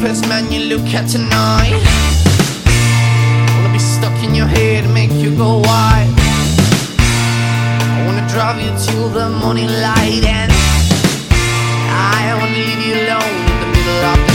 first man you look at tonight. Wanna be stuck in your head, make you go wild. I wanna drive you till the morning light, and I wanna leave you alone in the middle of.